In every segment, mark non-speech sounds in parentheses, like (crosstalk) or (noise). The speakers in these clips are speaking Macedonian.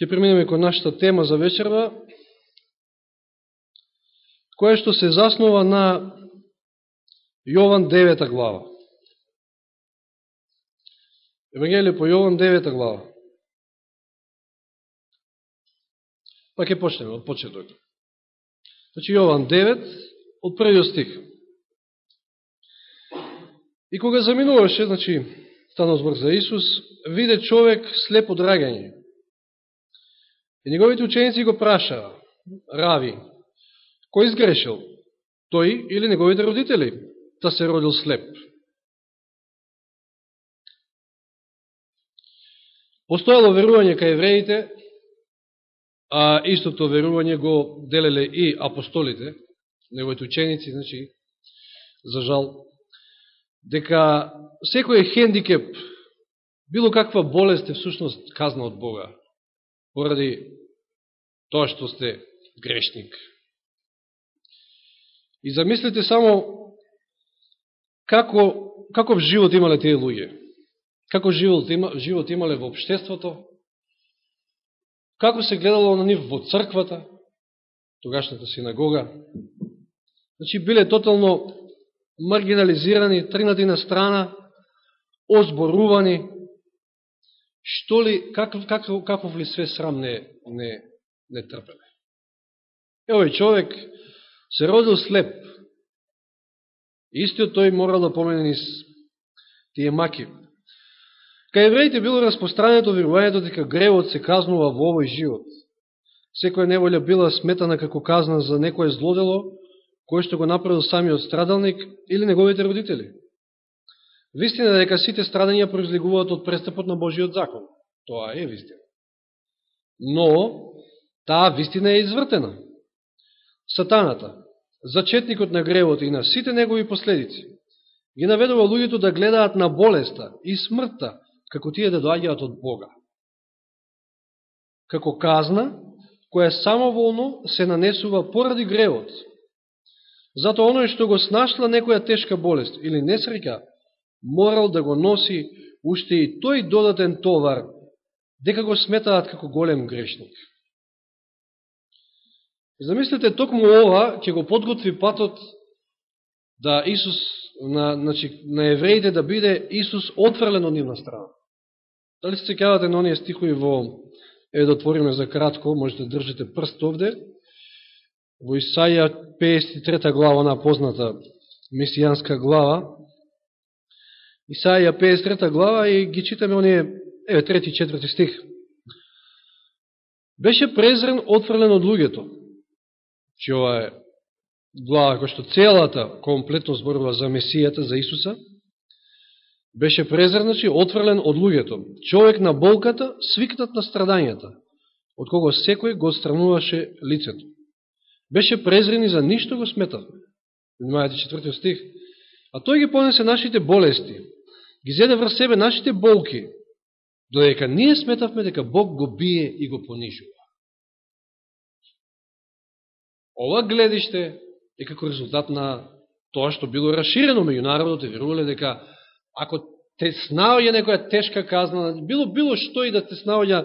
ќе преминеме кон нашата тема за вечерва, која што се заснова на Јован 9 глава. Евангелие по Јован 9 глава. Па ќе почнеме од почеток. Значи Јован 9, од првиот стих. И кога заминуваше, значи, станал збор за Исус, виде човек слеп драгање. И неговите ученици го прашаа, Рави, кој изгрешил? Тој или неговите родители? Та се родил слеп. Постоело верување кај евреите, а истото верување го делеле и апостолите, неговите ученици, значи, за жал, дека секој хендикеп, било каква болест е всушност казна од Бога, поради тоа што сте грешник. И замислите само како, каков живот имале тие луѓе. каков живот, има, живот имале во обштеството, како се гледало на нив во црквата, тогашната синагога. Значи, биле тотално маргинализирани, тринати на страна, озборувани, што ли, каков, каков, каков ли све срам не, не, не трпеле. Евој човек се родил слеп. Истиот тој морал да помене низ тие маки. Кај евреите било распострането верувањето дека гревот се казнува во овој живот. Секоја неволја била сметана како казна за некое злодело, кој што го направил самиот страдалник или неговите родители. Вистина дека сите страдања произлегуваат од престапот на Божиот закон. Тоа е вистина. Но, таа вистина е извртена. Сатаната, зачетникот на гревот и на сите негови последици, ги наведува луѓето да гледаат на болеста и смртта, како тие да доаѓаат од Бога. Како казна, која самоволно се нанесува поради гревот. Зато оној што го снашла некоја тешка болест или несреќа, морал да го носи уште и тој додатен товар, дека го сметаат како голем грешник. Замислете токму ова ќе го подготви патот да Исус, на, значи, на евреите да биде Исус отврлен од нивна страна. Дали се цекавате на оние стихови во, е да отвориме за кратко, можете да држите прст овде, во Исаја 53 глава, на позната месијанска глава, Исаја 53 глава и ги читаме оние, еве, трети, четврти стих. Беше презрен, отврлен од луѓето, че ова е глава која што целата комплетно зборува за Месијата, за Исуса, беше презрен, значи, отврлен од луѓето. Човек на болката, свикнат на страдањата, од кого секој го странуваше лицето. Беше презрен и за ништо го сметавме. Внимавате четвртиот стих. А тој ги понесе нашите болести, ги зеде врз себе нашите болки, додека ние сметавме дека Бог го бие и го понижува. Ова гледиште е како резултат на тоа што било расширено меѓу народот и верувале дека ако те снаоѓа некоја тешка казна, било било што и да те снаоѓа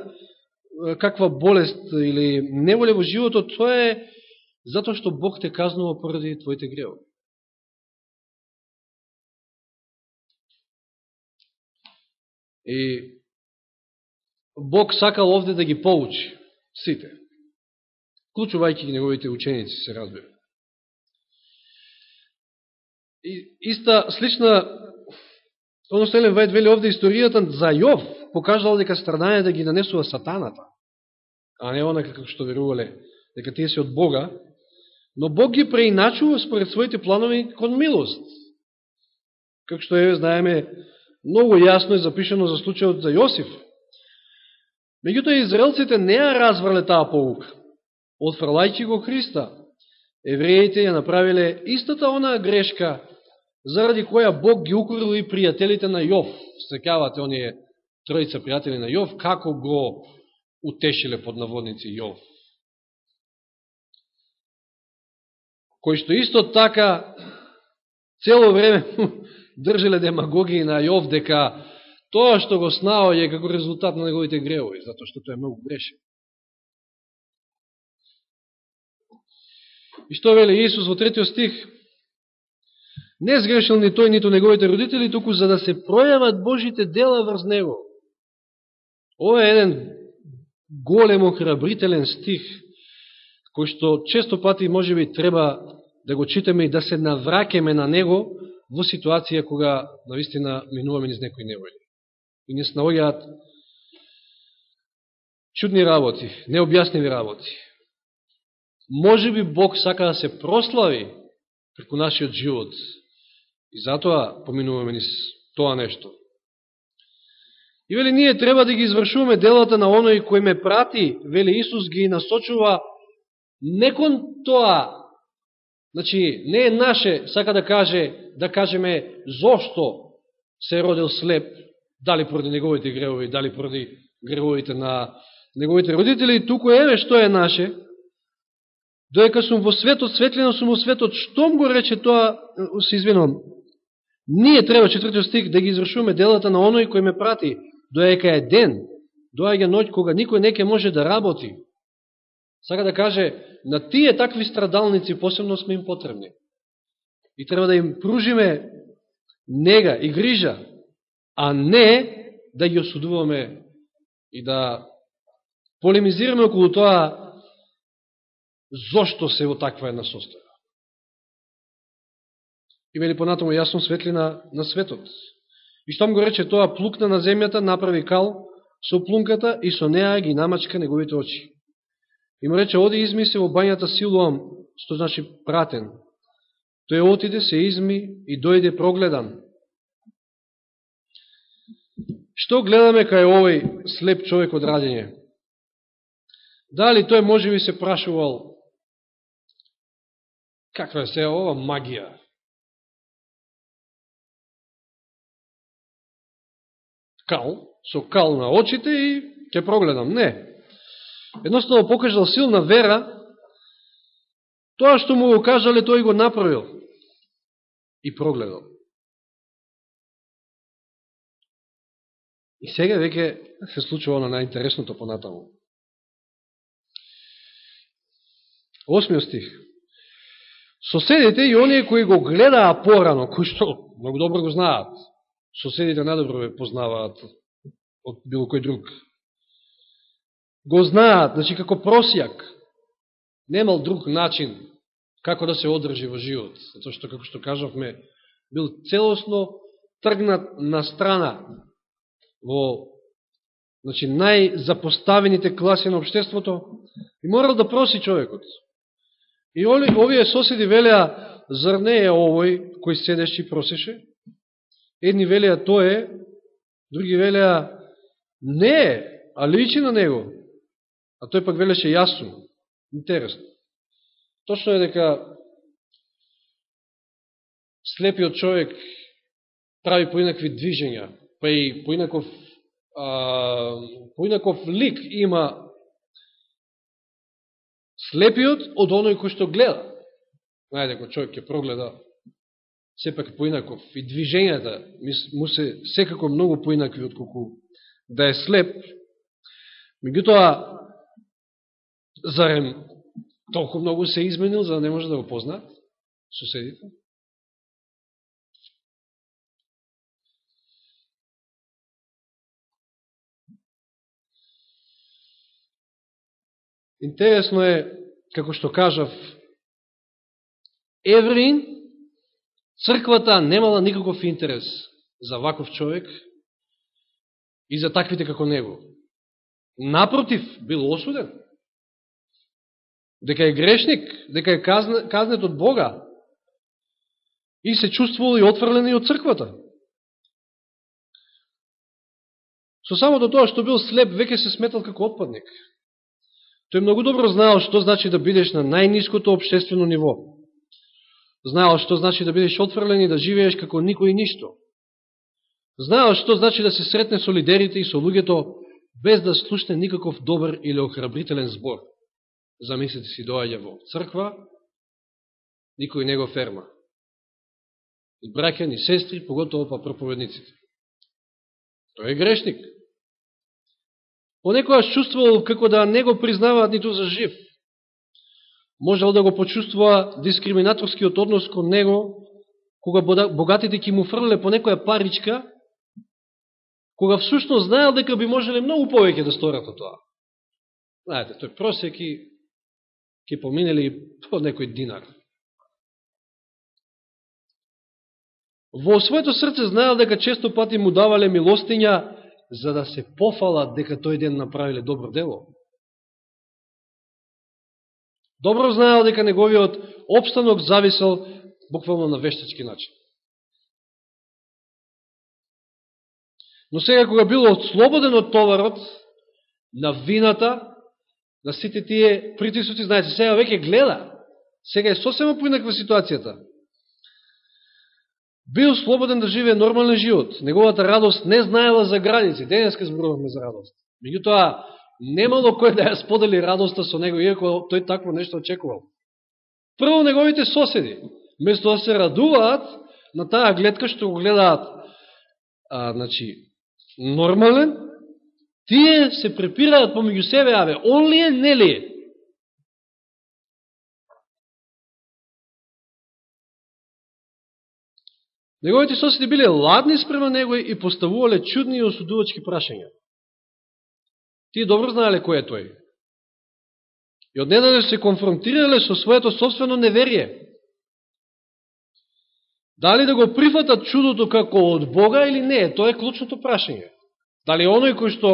каква болест или неволе во животот, тоа е затоа што Бог те казнува поради твоите гревови. И Бог сакал овде да ги поучи сите клучувајќи ги неговите ученици, се разбира. И иста, слична, оно Стелен Вајд вели овде историјата за Јов, покажала дека страдање да ги нанесува сатаната, а не онака како што верувале, дека тие се од Бога, но Бог ги преиначува според своите планови кон милост. Како што е, знаеме, многу јасно е запишено за случајот за Јосиф. Меѓутоа, израелците не ја разврле таа поука отфрлајќи го Христа, евреите ја направиле истата онаа грешка, заради која Бог ги укорил и пријателите на Јов. Секавате оние тројца пријатели на Јов, како го утешиле под наводници Јов. Кој што исто така цело време држеле демагогии на Јов дека тоа што го снао е како резултат на неговите гревови, затоа што тоа е многу грешен. И што вели Иисус во третиот стих? Не сгрешил ни тој, нито неговите родители, туку за да се пројават Божите дела врз него. Ова е еден голем охрабрителен стих, кој што често пати може би треба да го читаме и да се навракеме на него, во ситуација кога наистина минуваме низ некои неволи. И не снаоѓаат чудни работи, необјасниви работи. Може би Бог сака да се прослави преку нашиот живот. И затоа поминуваме низ тоа нешто. И вели, ние треба да ги извршуваме делата на оној кој ме прати, вели Исус ги насочува не кон тоа, значи не е наше, сака да каже, да кажеме зошто се родил слеп, дали поради неговите гревови, дали поради гревовите на неговите родители, туку еве што е наше, доека сум во светот, светлина сум во светот, штом го рече тоа, се извинувам, ние треба, четвртиот стих, да ги извршуваме делата на оној кој ме прати, доека е ден, доаѓа ноќ кога никој не може да работи. Сака да каже, на тие такви страдалници посебно сме им потребни. И треба да им пружиме нега и грижа, а не да ги осудуваме и да полемизираме околу тоа зошто се во таква една состоја. И вели понатомо јасно светлина на светот. И штом го рече тоа, плукна на земјата, направи кал со плунката и со неа ги намачка неговите очи. И му рече, оди изми се во бањата Силуам, што значи пратен. Тој отиде, се изми и дојде прогледан. Што гледаме кај овој слеп човек од радење? Дали тој може би се прашувал каква е се ова магија? кал, со кал на очите и ќе прогледам. Не. Едноставно покажал силна вера, тоа што му го кажале, тој го направил и прогледал. И сега веќе се случува на најинтересното понатаму. Осмиот стих. Соседите и оние кои го гледаа порано, кои што многу добро го знаат, соседите најдобро ве познаваат од било кој друг. Го знаат, значи како просјак, немал друг начин како да се одржи во живот. Затоа што, како што кажавме, бил целосно тргнат на страна во значи, најзапоставените класи на обштеството и морал да проси човекот. И овие соседи велеа, зар не е овој кој седеше и просеше? Едни велеа тој е, други велеа не е, а личи на него. А тој пак велеше јасно. Интересно. Точно е дека слепиот човек прави поинакви движења, па и поинаков, а, поинаков лик има слепиот од оној кој што гледа. Знаете, кој човек ќе прогледа сепак поинаков и движењата му се секако многу поинакви отколку да е слеп. Меѓутоа, зарем толку многу се изменил за да не може да го познаат соседите? Интересно е, како што кажав, Еврин Црквата немала никаков интерес за ваков човек и за таквите како него. Напротив, бил осуден. Дека е грешник, дека е казнет од Бога и се чувствувал и отврлен и од црквата. Со самото тоа што бил слеп, веќе се сметал како отпадник. Тој многу добро знаел што значи да бидеш на најниското обштествено ниво знаел што значи да бидеш отфрлен и да живееш како никој и ништо. Знаел што значи да се сретне со лидерите и со луѓето без да слушне никаков добар или охрабрителен збор. Замислите си доаѓа во црква, никој не го ферма. И браќа, ни сестри, поготово па проповедниците. Тој е грешник. Понекојаш чувствувал како да не го признаваат ниту за жив. можел да го почувствува дискриминаторскиот однос кон него, кога богатите ќе му фрле по некоја паричка, кога всушност знаел дека би можеле многу повеќе да сторат од тоа. Знаете, тој просек и ќе поминели по некој динар. Во своето срце знаел дека често пати му давале милостиња за да се пофалат дека тој ден направиле добро дело. Добро знаел дека неговиот обстанок зависел буквално на вештачки начин. Но сега кога било ослободен од товарот, на вината, на сите тие притисоци, знаете, сега веќе гледа, сега е сосема поинаква ситуацијата. Бил слободен да живее нормален живот. Неговата радост не знаела за граници. Денеска зборуваме за радост. Меѓутоа, немало кој да ја сподели радоста со него, иако тој такво нешто очекувал. Прво неговите соседи, место да се радуваат на таа гледка што го гледаат а, значи, нормален, тие се препираат помеѓу себе, аве, он ли е, не ли е? Неговите соседи биле ладни спрема него и поставувале чудни и осудувачки прашања. Тие добро знаеле кој е тој. И однедаде се конфронтирале со своето собствено неверие. Дали да го прифатат чудото како од Бога или не, тоа е клучното прашање. Дали оној кој што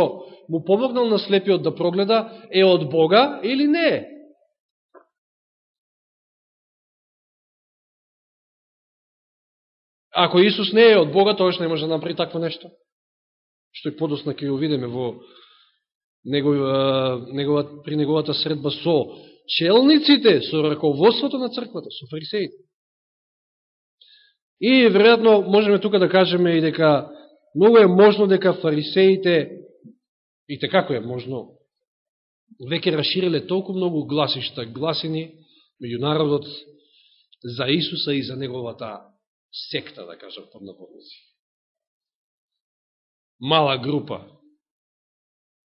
му помогнал на слепиот да прогледа е од Бога или не е? Ако Исус не е од Бога, тоаш не може да направи такво нешто. Што и подосна ќе го видиме во негов, негова, при неговата средба со челниците, со раководството на црквата, со фарисеите. И, веројатно, можеме тука да кажеме и дека многу е можно дека фарисеите, и така како е можно, веќе расшириле толку многу гласишта, гласини меѓу народот за Исуса и за неговата секта, да кажам, под напорници. Мала група.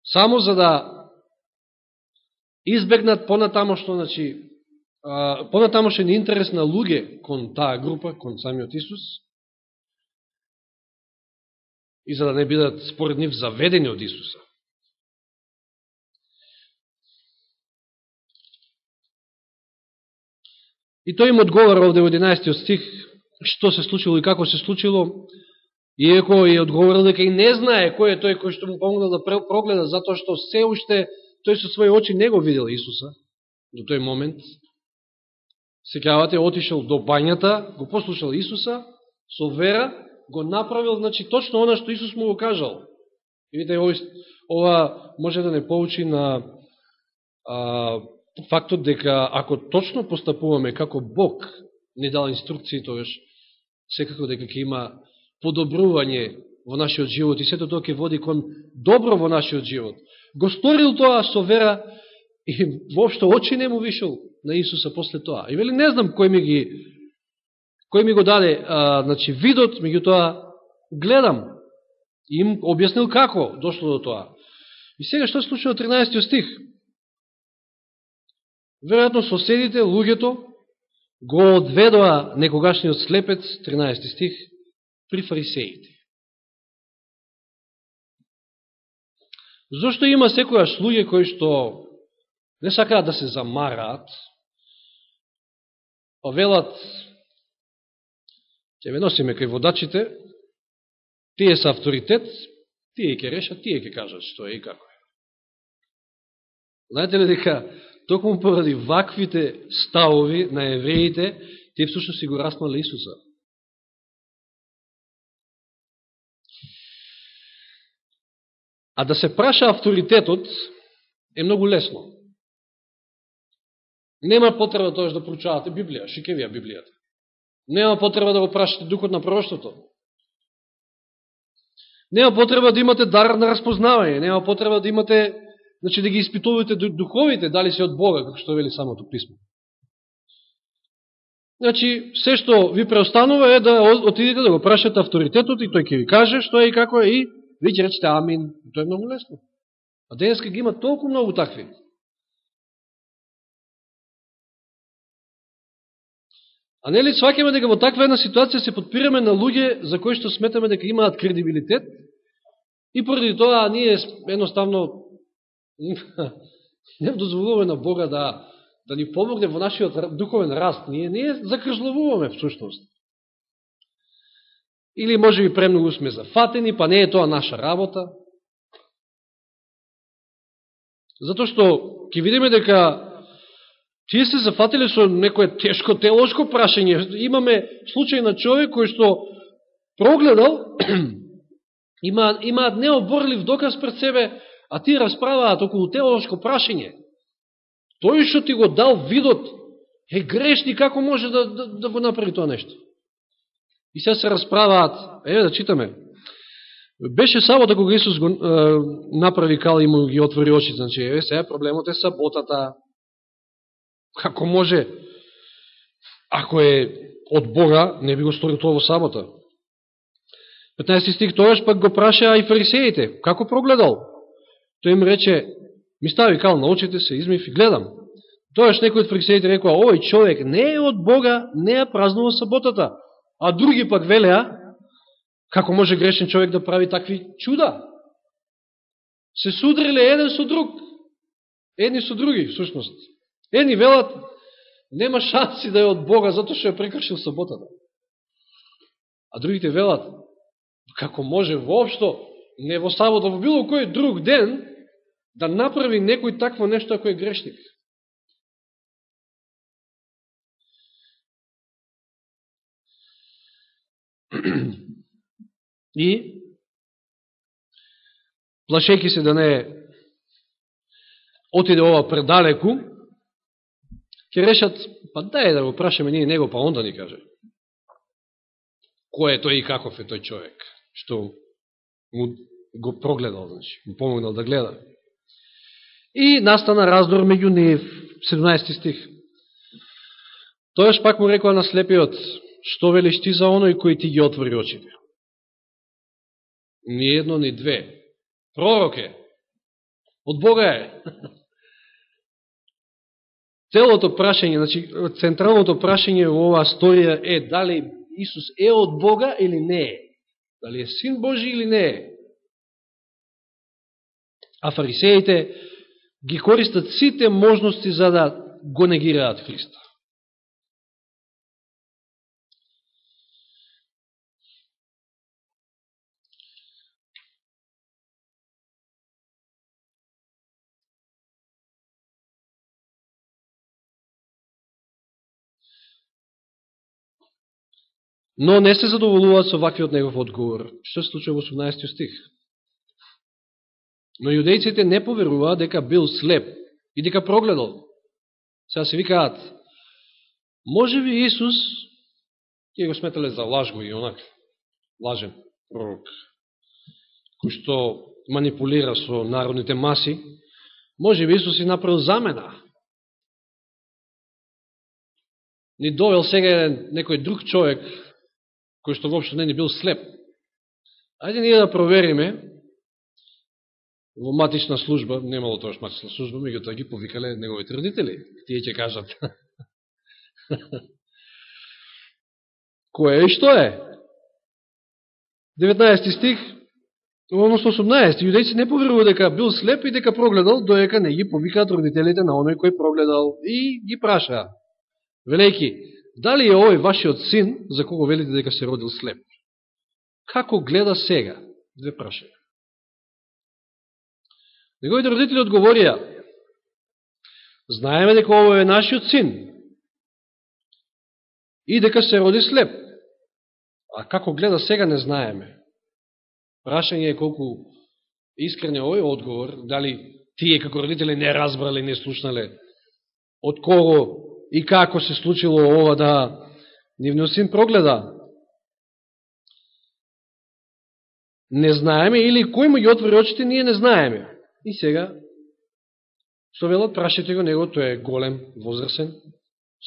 Само за да избегнат понатамошно, значи, понатамошен интерес на луѓе кон таа група, кон самиот Исус, и за да не бидат според нив заведени од Исуса. И тој им одговара овде во 11 стих, што се случило и како се случило, иеко е одговорил дека и не знае кој е тој кој што му помогнал да прогледа, затоа што се уште тој со своји очи не го видел Исуса до тој момент. Секавате, отишел до бањата, го послушал Исуса, со вера, го направил, значи, точно она што Исус му го кажал. И видите, ова може да не поучи на а, фактот дека ако точно постапуваме како Бог не дал инструкции, тогаш секако дека ќе има подобрување во нашиот живот и сето тоа ќе води кон добро во нашиот живот. Го сторил тоа со вера и (laughs) воопшто очи не му вишел на Исуса после тоа. И вели, не знам кој ми ги кој ми го даде а, значи, видот, меѓутоа гледам. И им објаснил како дошло до тоа. И сега што се случува 13 стих? Веројатно соседите, луѓето, го одведоа некогашниот слепец, 13 стих, при фарисеите. Зошто има секојаш луѓе кои што не сакаат да се замараат, па велат, ќе ве носиме кај водачите, тие са авторитет, тие ќе решат, тие ќе кажат што е и како е. Знаете ли дека токму поради ваквите ставови на евреите, тие всушност си го распнале Исуса. А да се праша авторитетот е многу лесно. Нема потреба тоа да проучавате Библија, шикевија Библијата. Нема потреба да го прашате духот на пророштото. Нема потреба да имате дар на распознавање, нема потреба да имате, значи да ги испитувате духовите, дали се од Бога, како што вели самото писмо. Значи, се што ви преостанува е да отидете да го прашате авторитетот и тој ќе ви каже што е и како е и Ви ќе речете амин. Тоа е многу лесно. А денеска ги има толку многу такви. А нели сваќаме дека во таква една ситуација се подпираме на луѓе за кои што сметаме дека имаат кредибилитет и поради тоа ние едноставно (laughs) не дозволуваме на Бога да, да ни помогне во нашиот духовен раст. Ние не закржловуваме всушност. Или може би премногу сме зафатени, па не е тоа наша работа. Зато што ќе видиме дека тие се зафатили со некое тешко телошко прашање. Имаме случај на човек кој што прогледал, (clears throat) има, имаат необорлив доказ пред себе, а ти расправаат околу телошко прашање. Тој што ти го дал видот е грешни, како може да, да, да го направи тоа нешто? И сега се расправаат, еве да читаме. Беше сабота кога Исус го е, направи кал и му ги отвори очите. Значи, еве сега проблемот е саботата. Како може, ако е од Бога, не би го сторил тоа во сабота. 15 стих, тојаш пак го праша и фарисеите. Како прогледал? Тој им рече, ми стави кал на очите се, измив и гледам. Тојаш некој од фарисеите рекоа, овој човек не е од Бога, не ја празнува саботата. А други пак велеа, како може грешен човек да прави такви чуда? Се судриле еден со друг. Едни со други, всушност. Едни велат, нема шанси да е од Бога, затоа што ја прекршил саботата. А другите велат, како може воопшто, не во сабота, во било кој друг ден, да направи некој такво нешто ако е грешник. (clears throat) И, плашејки се да не отиде ова предалеку, ќе решат, па дај да го прашаме ние него, па онда ни каже. Кој е тој и каков е тој човек, што му го прогледал, значи, му помогнал да гледа. И настана раздор меѓу нив, 17 стих. Тојаш пак му рекоа на слепиот, што велиш ти за оној кој ти ги отвори очите? Ни едно, ни две. Пророк е. Од Бога е. Целото прашање, значи, централното прашање во оваа сторија е дали Исус е од Бога или не е. Дали е Син Божи или не е. А фарисеите ги користат сите можности за да го негираат Христа. Но не се задоволуваат со ваквиот негов одговор. Што се случува во 18 стих? Но јудејците не поверуваат дека бил слеп и дека прогледал. Сега се викаат, може би Исус, тие го сметале за лажго и онак, лажен пророк, кој што манипулира со народните маси, може би Исус и направил замена. Ни довел сега некој друг човек, кој што вопшто не ни бил слеп. Ајде ние да провериме во матична служба, немало тоа што матична служба, тоа ги повикале неговите родители. Тие ќе кажат. (laughs) Кој е и што е? 19 стих, односно 18. Јудејци не поверува дека бил слеп и дека прогледал, доека не ги повикаат родителите на оној кој прогледал и ги праша. Велејки, Дали е овој вашиот син, за кого велите дека се родил слеп? Како гледа сега? Две прашања. Неговите родители одговорија, знаеме дека овој е нашиот син и дека се роди слеп. А како гледа сега не знаеме. Прашање е колку искрен е овој одговор, дали тие како родители не разбрали, не слушнале од кого и како се случило ова да нивниот син прогледа. Не знаеме, или кој му ги отвори очите, ние не знаеме. И сега, што велат, прашите го него, тој е голем, возрасен,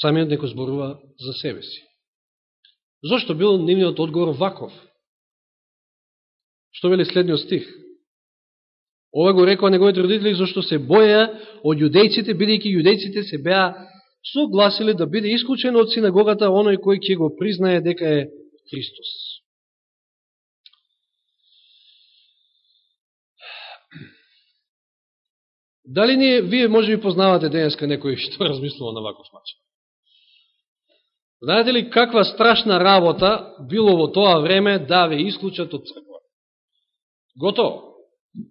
самиот некој зборува за себе си. Зошто бил нивниот одговор ваков? Што вели следниот стих? Ова го рекоа неговите родители, зашто се боја од јудејците, бидејќи јудејците се беа согласиле да биде исклучен од синагогата оној кој ќе го признае дека е Христос. Дали ние, вие може би познавате денеска некој (laughs) што размислува на ваков начин? Знаете ли каква страшна работа било во тоа време да ве исклучат од црква? Готово.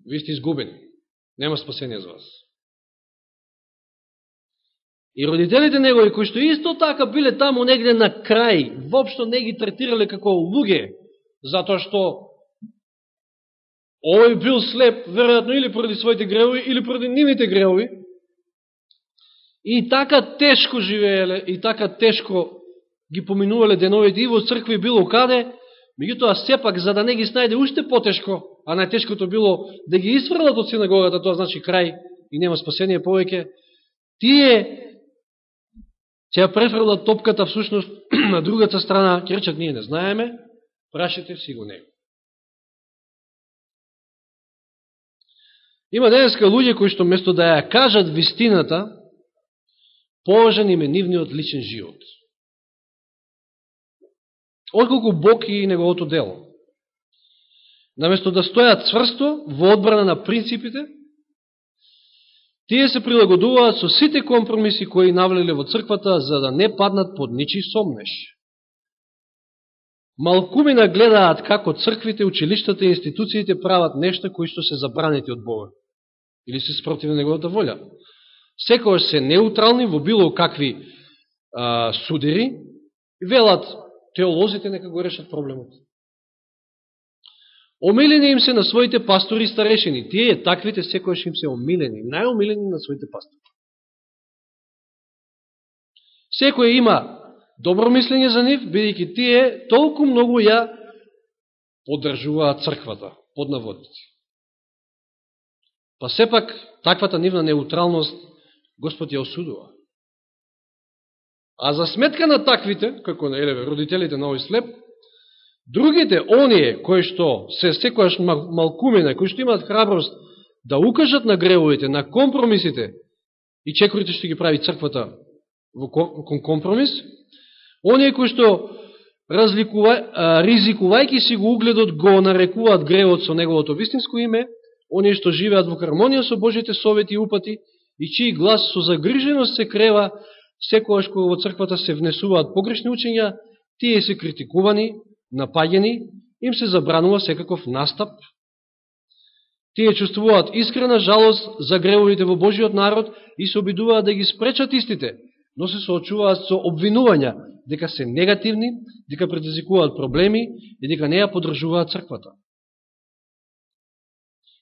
Ви сте изгубени. Нема спасение за вас. И родителите негови, кои што исто така биле таму негде на крај, вопшто не ги третирале како луѓе, затоа што овој бил слеп, веројатно или поради своите гревови, или поради нивните гревови, и така тешко живееле, и така тешко ги поминувале деновите и во цркви било каде, меѓутоа сепак за да не ги снајде уште потешко, а најтешкото било да ги исфрлат од синагогата, тоа значи крај и нема спасение повеќе, тие ќе ја префрлат топката всушност (clears throat) на другата страна, ќе речат ние не знаеме, прашите си го него. Има денеска луѓе кои што место да ја кажат вистината, положен им е нивниот личен живот отколку Бог и неговото дело. Наместо да стојат цврсто во одбрана на принципите, тие се прилагодуваат со сите компромиси кои навлеле во црквата за да не паднат под ничи сомнеш. Малкумина гледаат како црквите, училиштата и институциите прават нешта кои што се забранети од Бога или се спротивни неговата волја. Секојаш се неутрални во било какви а, судери и велат теолозите нека го решат проблемот. Омилени им се на своите пастори и старешени. Тие таквите секојаш им се омилени, најомилени на своите пастори. Секој има добро мислење за нив, бидејќи тие толку многу ја поддржуваат црквата, под наводници. Па сепак, таквата нивна неутралност Господ ја осудува. А за сметка на таквите, како на елеве, родителите на овој слеп, другите, оние кои што се секојаш малкумина, кои што имаат храброст да укажат на гревовите, на компромисите, и чекорите што ги прави црквата во компромис, оние кои што разликува, ризикувајки си го угледот, го нарекуваат гревот со неговото вистинско име, оние што живеат во хармонија со Божите совети и упати, и чиј глас со загриженост се крева секојаш кога во црквата се внесуваат погрешни учења, тие се критикувани, напаѓени, им се забранува секаков настап. Тие чувствуваат искрена жалост за гревовите во Божиот народ и се обидуваат да ги спречат истите, но се соочуваат со обвинувања дека се негативни, дека предизвикуваат проблеми и дека не ја подржуваат црквата.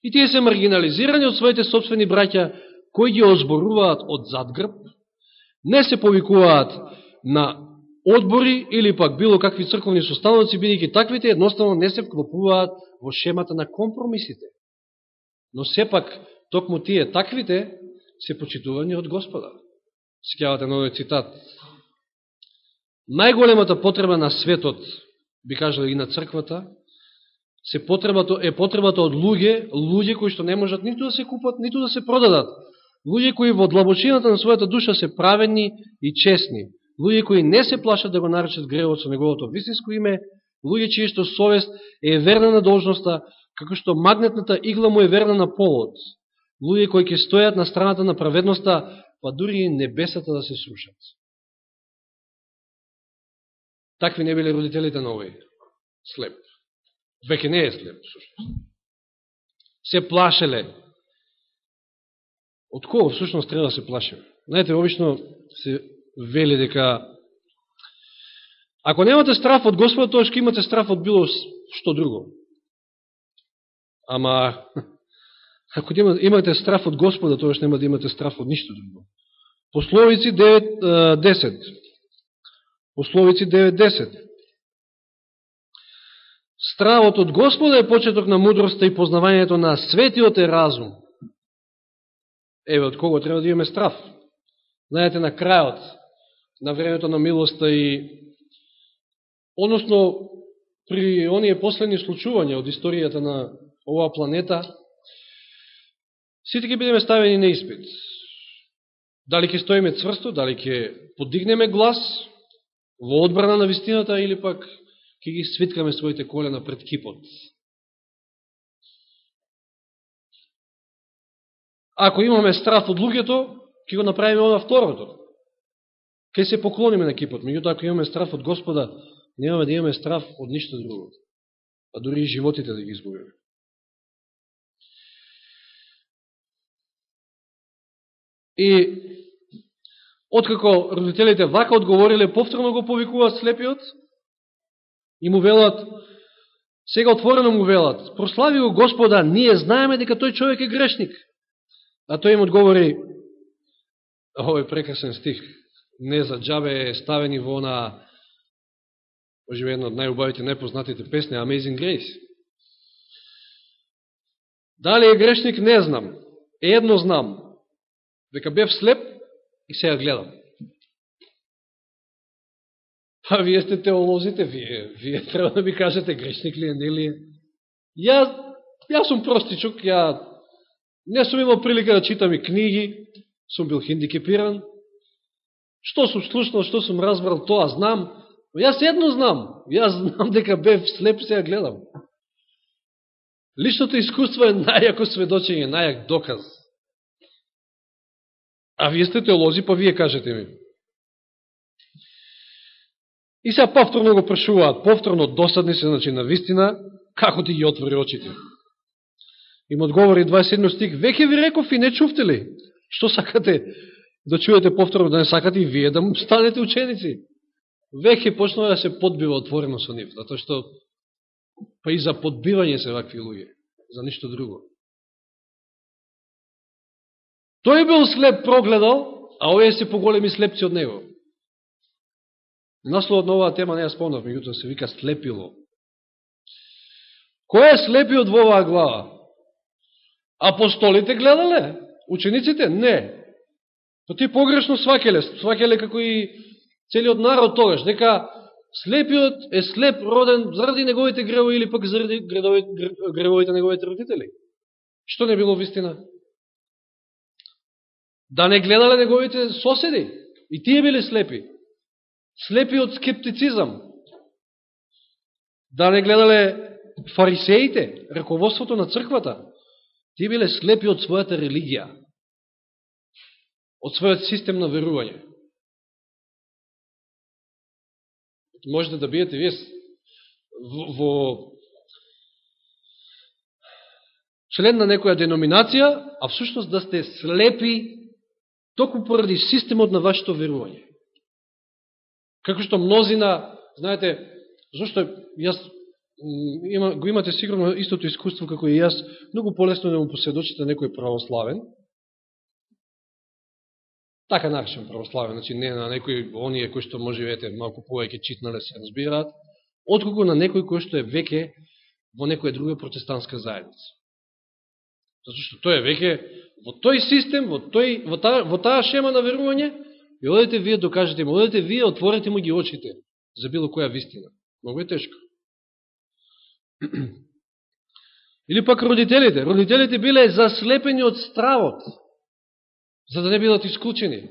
И тие се маргинализирани од своите собствени браќа, кои ги озборуваат од задгрб, не се повикуваат на одбори или пак било какви црковни состаноци, бидејќи таквите едноставно не се вклопуваат во шемата на компромисите. Но сепак, токму тие таквите се почитувани од Господа. Скјавате овој цитат. Најголемата потреба на светот, би кажал и на црквата, се потребато, е потребата од луѓе, луѓе кои што не можат ниту да се купат, ниту да се продадат, Луѓе кои во длабочината на својата душа се праведни и честни. Луѓе кои не се плашат да го наречат гревот со неговото вистинско име. Луѓе чиј што совест е верна на должноста, како што магнетната игла му е верна на полот. Луѓе кои ќе стојат на страната на праведноста, па дури и небесата да се срушат. Такви не биле родителите на овој слеп. Веќе не е слеп, Се плашеле Од кого всушност треба да се плашиме? Знаете, обично се вели дека ако немате страф од Господа, тоа ќе имате страф од било што друго. Ама, (laughs) ако имате страф од Господа, тоа нема да имате страф од ништо друго. Пословици 9.10 Пословици 9.10 Стравот од Господа е почеток на мудроста и познавањето на светиот е разум еве, од кого треба да имаме страф. Знаете, на крајот, на времето на милоста и, односно, при оние последни случувања од историјата на оваа планета, сите ќе бидеме ставени на испит. Дали ќе стоиме цврсто, дали ќе подигнеме глас во одбрана на вистината или пак ќе ги свиткаме своите колена пред кипот. Ако имаме страф од луѓето, ќе го направиме ова второто. Ке се поклониме на кипот. меѓутоа ако имаме страф од Господа, немаме да имаме страф од ништо друго. А дори и животите да ги изгубиме. И откако родителите вака одговориле, повторно го повикуваат слепиот и му велат, сега отворено му велат, прослави го Господа, ние знаеме дека тој човек е грешник. А тој им одговори, овој прекрасен стих, не за джабе ставени во она, оживе една од најубавите, најпознатите песни, Amazing Grace. Дали е грешник, не знам. Едно знам, дека бев слеп и сега гледам. Па вие сте теолозите, вие, вие треба да ми кажете грешник ли е, не ли е. Ја, јас сум простичок, ја не сум имал прилика да читам и книги, сум бил хиндикепиран. Што сум слушнал, што сум разбрал, тоа знам. Но јас едно знам. Јас знам дека бев слеп, сега гледам. Личното искуство е најако сведочење, најак доказ. А вие сте теолози, па вие кажете ми. И сега повторно го прашуваат, повторно досадни се, значи на вистина, како ти ги отвори очите. Им одговори 27 стих, веќе ви реков и не чувте ли? Што сакате да чуете повторно, да не сакате и вие да станете ученици? Веќе почнува да се подбива отворено со нив, затоа што па и за подбивање се вакви луѓе, за ништо друго. Тој бил слеп прогледал, а овие се поголеми слепци од него. Насловот на оваа тема не ја спомнав, меѓутоа се вика слепило. Кој е слепиот во оваа глава? Апостолите гледале? Учениците? Не. То ти погрешно свакеле, свакеле како и целиот народ тогаш, дека слепиот е слеп роден заради неговите гревови или пак заради гревовите неговите родители. Што не било вистина? Да не гледале неговите соседи. И тие биле слепи. Слепи од скептицизам. Да не гледале фарисеите, раководството на црквата. Тие биле слепи од својата религија. Од својот систем на верување. Можете да биете вие во член на некоја деноминација, а всушност да сте слепи Току поради системот на вашето верување. Како што мнозина, знаете, зашто јас има, го имате сигурно истото искуство како и јас, многу полесно да му поседочите некој православен, така наречен православен, значи не на некој оние кои што може вете малку повеќе читнале се разбираат, отколку на некој кој што е веќе во некоја друга протестантска заедница. Зато што тој е веќе во тој систем, во, тој, во, таа, во таа шема на верување, и одете вие докажете му, одете вие, отворете му ги очите за било која вистина. Много е тешко. (clears throat) Или пак родителите. Родителите биле заслепени од стравот, за да не бидат исклучени.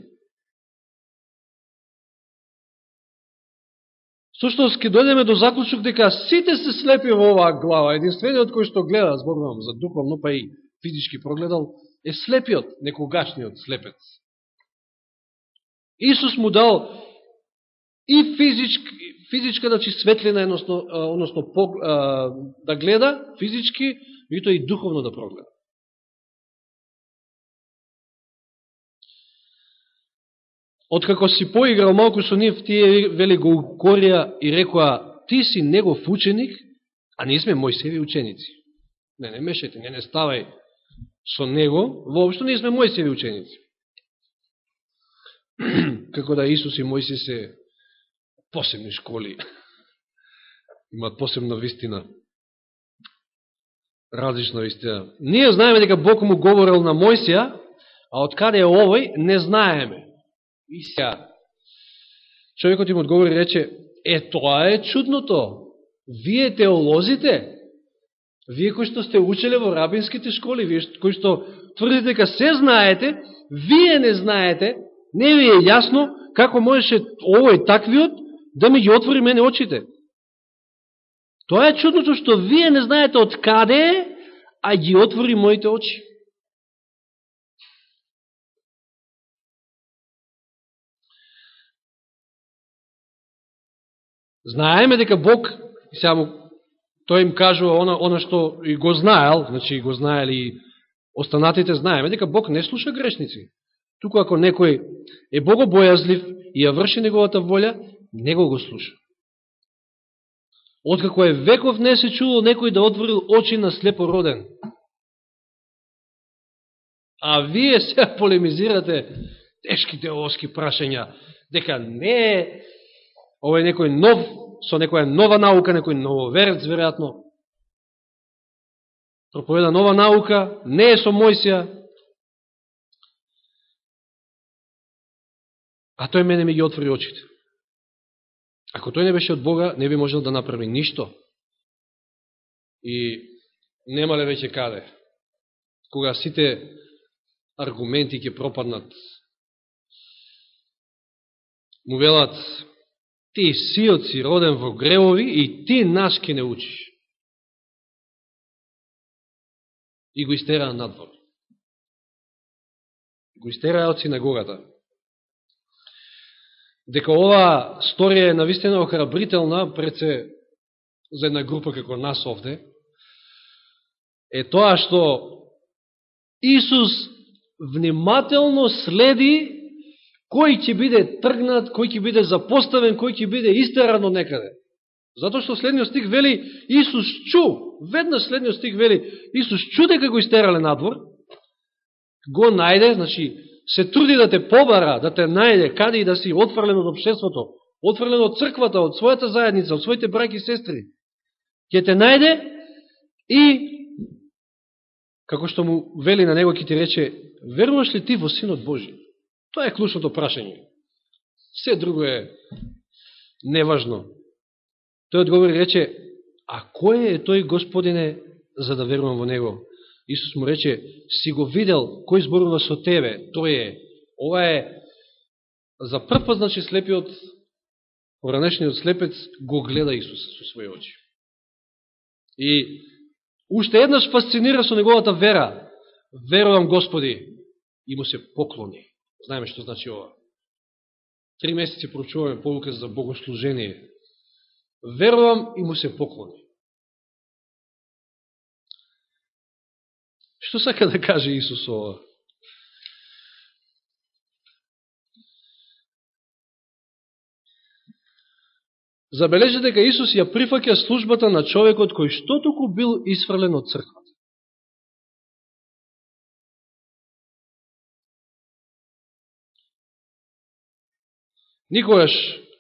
Сушност, ке дојдеме до заклучок дека сите се слепи во оваа глава. Единствениот кој што гледа, зборувам за духовно, па и физички прогледал, е слепиот, некогашниот слепец. Исус му дал и физичк, физичка значи светлина, односно, односно да гледа физички, и и духовно да прогледа. Откако си поиграл малку со нив, тие вели го укорија и рекоа, ти си негов ученик, а ние сме Мојсеви ученици. Не, не мешайте, не, не ставај со него, воопшто ние сме Мојсеви ученици. (clears throat) Како да Исус и Мојси се посебни школи, (laughs) имат посебна вистина, различна вистина. Ние знаеме дека Бог му говорил на Мојсија, а од каде е овој, не знаеме. И сега, човекот им одговори рече, е, тоа е чудното. Вие теолозите, Вие кои што сте учеле во рабинските школи, вие кои што тврдите дека се знаете, вие не знаете, не ви е јасно како можеше овој таквиот да ми ги отвори мене очите. Тоа е чудното што вие не знаете од каде е, а ги отвори моите очи. Знаеме дека Бог, сега му, тој им кажува она, она што и го знаел, значи го знаели и останатите знаеме, дека Бог не слуша грешници. Туку ако некој е богобојазлив и ја врши неговата волја, него го слуша. Откако е веков не се чуло некој да отворил очи на слепороден. А вие се (laughs) полемизирате тешките оски прашања, дека не е Ова е некој нов, со некоја нова наука, некој нововерец, веројатно. Проповеда нова наука, не е со Мојсија. А тој мене ми ги отвори очите. Ако тој не беше од Бога, не би можел да направи ништо. И немале веќе каде. Кога сите аргументи ќе пропаднат, му велат, ти сиот си роден во гревови и ти нас ке не учиш. И го истераа надвор. Го истераа од синагогата. Дека ова сторија е навистина охрабрителна пред се за една група како нас овде, е тоа што Исус внимателно следи кој ќе биде тргнат, кој ќе биде запоставен, кој ќе биде истеран од некаде. Затоа што следниот стих вели Исус чу, веднаш следниот стих вели Исус чу дека го истерале надвор, го најде, значи се труди да те побара, да те најде каде и да си отфрлен од обшеството, отфрлен од црквата, од својата заедница, од своите браки и сестри. Ќе те најде и како што му вели на него ќе ти рече, веруваш ли ти во Синот Божи? Тоа е клучното прашање. Се друго е неважно. Тој одговори рече, а кој е тој Господине за да верувам во Него? Исус му рече, си го видел, кој зборува со тебе, тој е. Ова е, за прв пат, значи, слепиот, поранешниот слепец го гледа Исус со своји очи. И уште еднаш фасцинира со неговата вера. Верувам Господи и му се поклони. Знаеме што значи ова. Три месеци проучуваме полука за богослужение. Верувам и му се поклони. Што сака да каже Исус ова? Забележи дека Исус ја прифаќа службата на човекот кој штотуку бил исфрлен од црква. Никогаш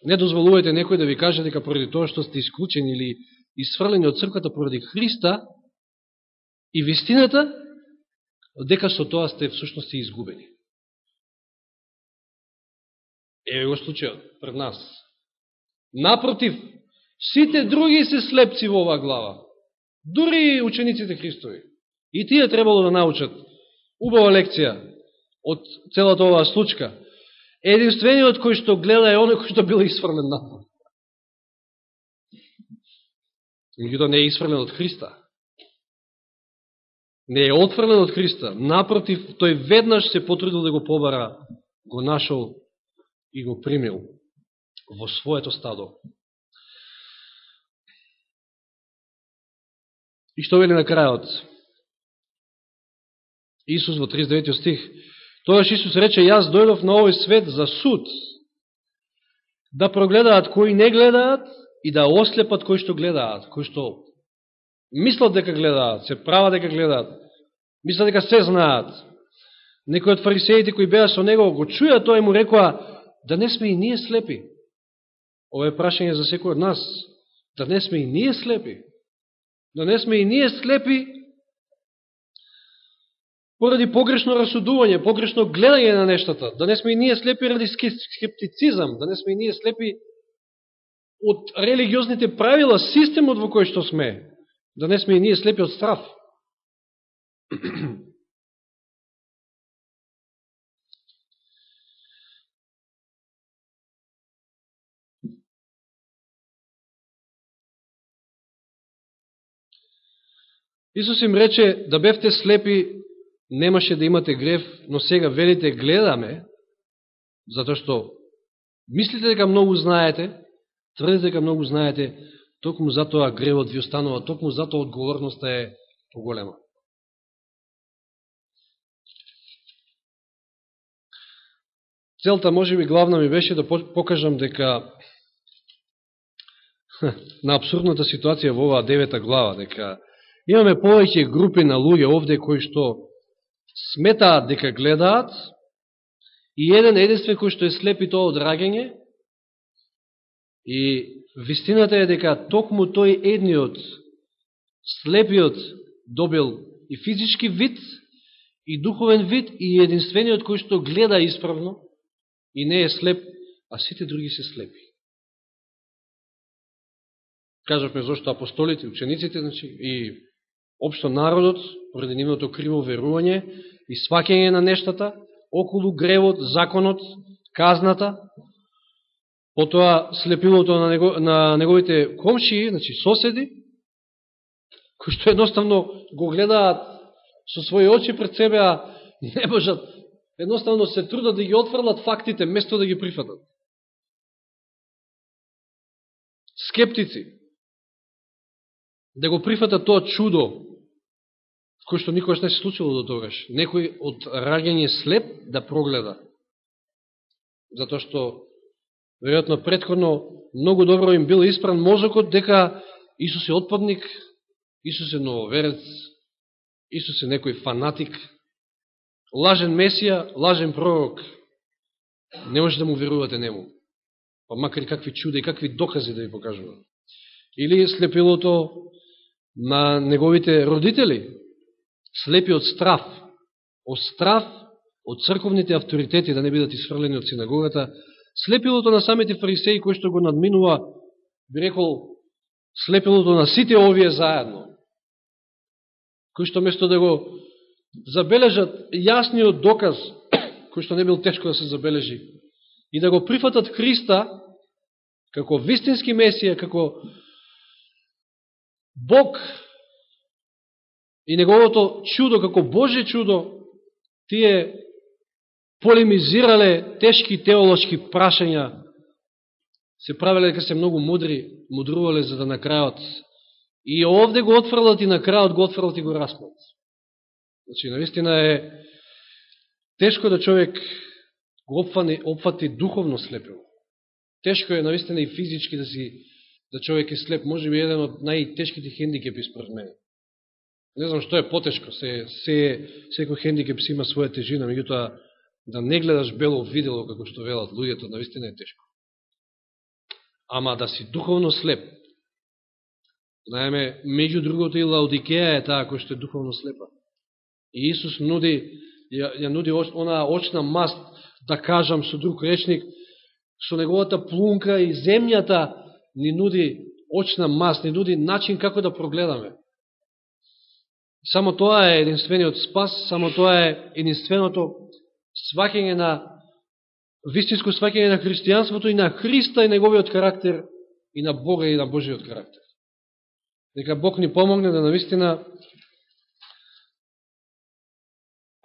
не дозволувајте некој да ви каже дека поради тоа што сте исклучени или изфрлени од црквата поради Христа и вистината, дека со тоа сте всушност и изгубени. Еве го случајот пред нас. Напротив, сите други се слепци во оваа глава. Дури учениците Христови. И тие требало да научат убава лекција од целата оваа случка единствениот кој што гледа е оној кој што бил исфрлен надвор. Меѓутоа не е исфрлен од Христа. Не е отфрлен од Христа. Напротив, тој веднаш се потрудил да го побара, го нашол и го примил во своето стадо. И што вели на крајот? Исус во 39 стих Тојаш Исус рече, јас дојдов на овој свет за суд, да прогледаат кои не гледаат и да ослепат кои што гледаат, кои што мислат дека гледаат, се прават дека гледаат, мислат дека се знаат. Некои од фарисеите кои беа со него го чуја тоа и му рекоа, да не сме и ние слепи. Ова е прашање за секој од нас. Да не сме и ние слепи. Да не сме и ние слепи поради погрешно расудување, погрешно гледање на нештата, да не сме и ние слепи ради скептицизам, да не сме и ние слепи од религиозните правила, системот во кој што сме, да не сме и ние слепи од страв. (clears throat) Исус им рече да бевте слепи немаше да имате грев, но сега велите, гледаме, затоа што мислите дека многу знаете, тврдите дека многу знаете, токму затоа гревот ви останува, токму затоа одговорноста е поголема. Целта, може би, главна ми беше да покажам дека (laughs) на абсурдната ситуација во оваа девета глава, дека имаме повеќе групи на луѓе овде кои што сметаат дека гледаат и еден единствен кој што е слеп и тоа од раѓање и вистината е дека токму тој едниот слепиот добил и физички вид и духовен вид и единствениот кој што гледа исправно и не е слеп, а сите други се слепи. Кажавме зашто апостолите, учениците, значи, и општо народот, поради нивното криво верување и свакење на нештата, околу гревот, законот, казната, потоа слепилото на, него, на неговите комшии, значи соседи, кои што едноставно го гледаат со своји очи пред себе, а не можат едноставно се трудат да ги отврлат фактите, место да ги прифатат. Скептици, да го прифатат тоа чудо, кој што никогаш не се случило до тогаш. Некој од раѓање слеп да прогледа. Затоа што, веројатно, предходно многу добро им бил испран мозокот дека Исус е отпадник, Исус е нововерец, Исус е некој фанатик, лажен Месија, лажен пророк, не може да му верувате нему. Па макар и какви чуда и какви докази да ви покажува. Или слепилото на неговите родители, слепи од страф, од страф од црковните авторитети да не бидат изфрлени од синагогата, слепилото на самите фарисеи кои што го надминува, би рекол, слепилото на сите овие заедно, кои што место да го забележат јасниот доказ, (clears throat) кој што не бил тешко да се забележи, и да го прифатат Христа како вистински Месија, како Бог и неговото чудо, како Божје чудо, тие полемизирале тешки теолошки прашања, се правеле дека се многу мудри, мудрувале за да на крајот и овде го отфрлат и на крајот го отфрлат и го распнат. Значи, наистина е тешко да човек го опфани, опфати духовно слепило. Тешко е наистина и физички да си да човек е слеп, може би еден од најтешките хендикепи според мене. Не знам што е потешко, се, се, секој хендикеп си има своја тежина, меѓутоа да не гледаш бело видело како што велат луѓето, наистина е тешко. Ама да си духовно слеп, знаеме, меѓу другото и Лаудикеја е таа која што е духовно слепа. И Исус нуди, ја, ја нуди онаа очна маст, да кажам со друг речник, со неговата плунка и земјата ни нуди очна маст, ни нуди начин како да прогледаме. Само тоа е единствениот спас, само тоа е единственото свакење на вистинско свакење на христијанството и на Христа и неговиот карактер и на Бога и на Божиот карактер. Нека Бог ни помогне да навистина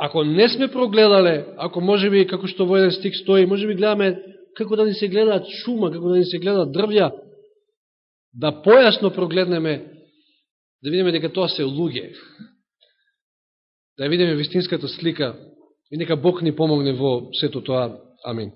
Ако не сме прогледале, ако може би, како што во еден стик стои, може би гледаме како да ни се гледа чума, како да ни се гледа дрвја, да појасно прогледнеме, да видиме дека тоа се луѓе, да видиме вистинската слика и нека Бог ни помогне во сето тоа. Амин.